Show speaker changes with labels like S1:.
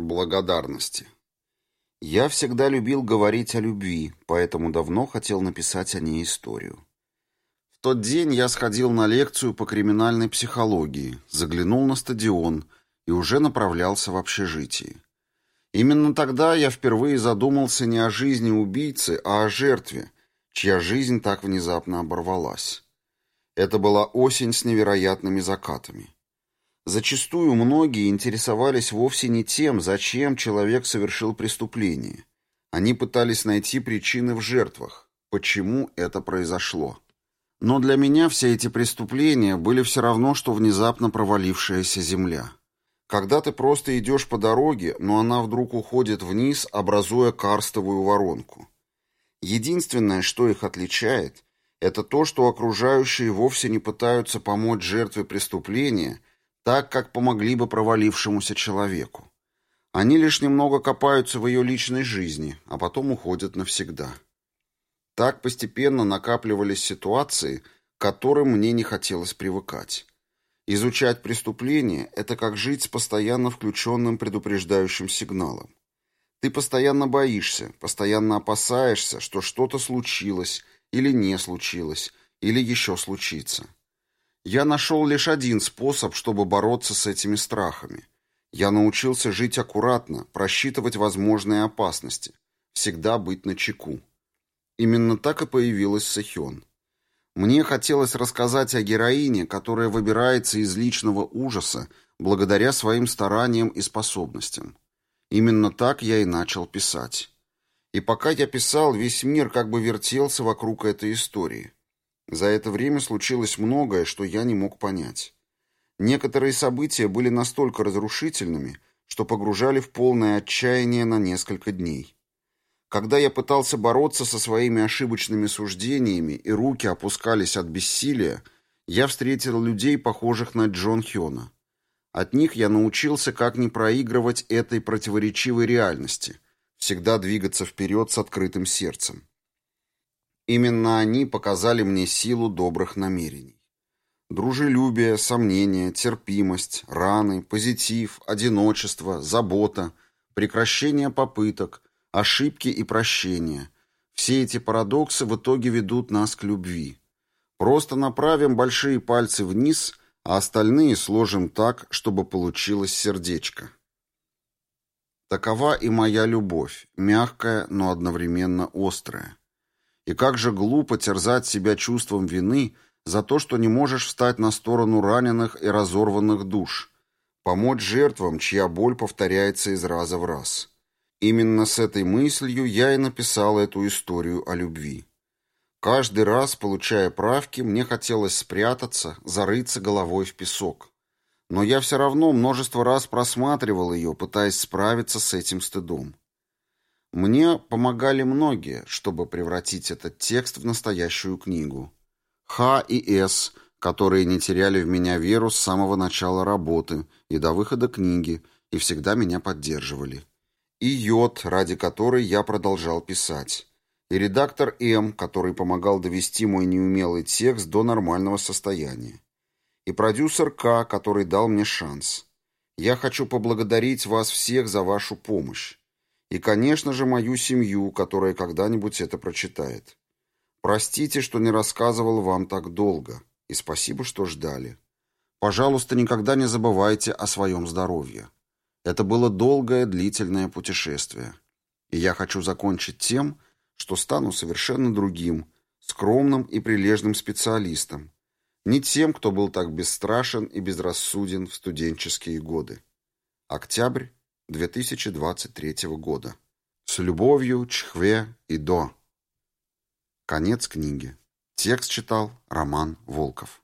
S1: Благодарности. Я всегда любил говорить о любви, поэтому давно хотел написать о ней историю. В тот день я сходил на лекцию по криминальной психологии, заглянул на стадион и уже направлялся в общежитие. Именно тогда я впервые задумался не о жизни убийцы, а о жертве, чья жизнь так внезапно оборвалась. Это была осень с невероятными закатами. Зачастую многие интересовались вовсе не тем, зачем человек совершил преступление. Они пытались найти причины в жертвах, почему это произошло. Но для меня все эти преступления были все равно, что внезапно провалившаяся земля. Когда ты просто идешь по дороге, но она вдруг уходит вниз, образуя карстовую воронку. Единственное, что их отличает, это то, что окружающие вовсе не пытаются помочь жертве преступления так, как помогли бы провалившемуся человеку. Они лишь немного копаются в ее личной жизни, а потом уходят навсегда. Так постепенно накапливались ситуации, к которым мне не хотелось привыкать. Изучать преступление – это как жить с постоянно включенным предупреждающим сигналом. Ты постоянно боишься, постоянно опасаешься, что что-то случилось или не случилось, или еще случится. Я нашел лишь один способ, чтобы бороться с этими страхами. Я научился жить аккуратно, просчитывать возможные опасности, всегда быть начеку. Именно так и появилась Сэхён. Мне хотелось рассказать о героине, которая выбирается из личного ужаса благодаря своим стараниям и способностям. Именно так я и начал писать. И пока я писал, весь мир как бы вертелся вокруг этой истории. За это время случилось многое, что я не мог понять. Некоторые события были настолько разрушительными, что погружали в полное отчаяние на несколько дней. Когда я пытался бороться со своими ошибочными суждениями и руки опускались от бессилия, я встретил людей, похожих на Джон Хёна. От них я научился, как не проигрывать этой противоречивой реальности, всегда двигаться вперед с открытым сердцем. Именно они показали мне силу добрых намерений. Дружелюбие, сомнение, терпимость, раны, позитив, одиночество, забота, прекращение попыток – ошибки и прощения. Все эти парадоксы в итоге ведут нас к любви. Просто направим большие пальцы вниз, а остальные сложим так, чтобы получилось сердечко. Такова и моя любовь, мягкая, но одновременно острая. И как же глупо терзать себя чувством вины за то, что не можешь встать на сторону раненых и разорванных душ, помочь жертвам, чья боль повторяется из раза в раз. Именно с этой мыслью я и написал эту историю о любви. Каждый раз, получая правки, мне хотелось спрятаться, зарыться головой в песок. Но я все равно множество раз просматривал ее, пытаясь справиться с этим стыдом. Мне помогали многие, чтобы превратить этот текст в настоящую книгу. Х и С, которые не теряли в меня веру с самого начала работы и до выхода книги, и всегда меня поддерживали и Йод, ради которой я продолжал писать, и редактор М, который помогал довести мой неумелый текст до нормального состояния, и продюсер К, который дал мне шанс. Я хочу поблагодарить вас всех за вашу помощь. И, конечно же, мою семью, которая когда-нибудь это прочитает. Простите, что не рассказывал вам так долго, и спасибо, что ждали. Пожалуйста, никогда не забывайте о своем здоровье. Это было долгое, длительное путешествие. И я хочу закончить тем, что стану совершенно другим, скромным и прилежным специалистом, не тем, кто был так бесстрашен и безрассуден в студенческие годы. Октябрь 2023 года. С любовью, Чхве и До. Конец книги. Текст читал Роман Волков.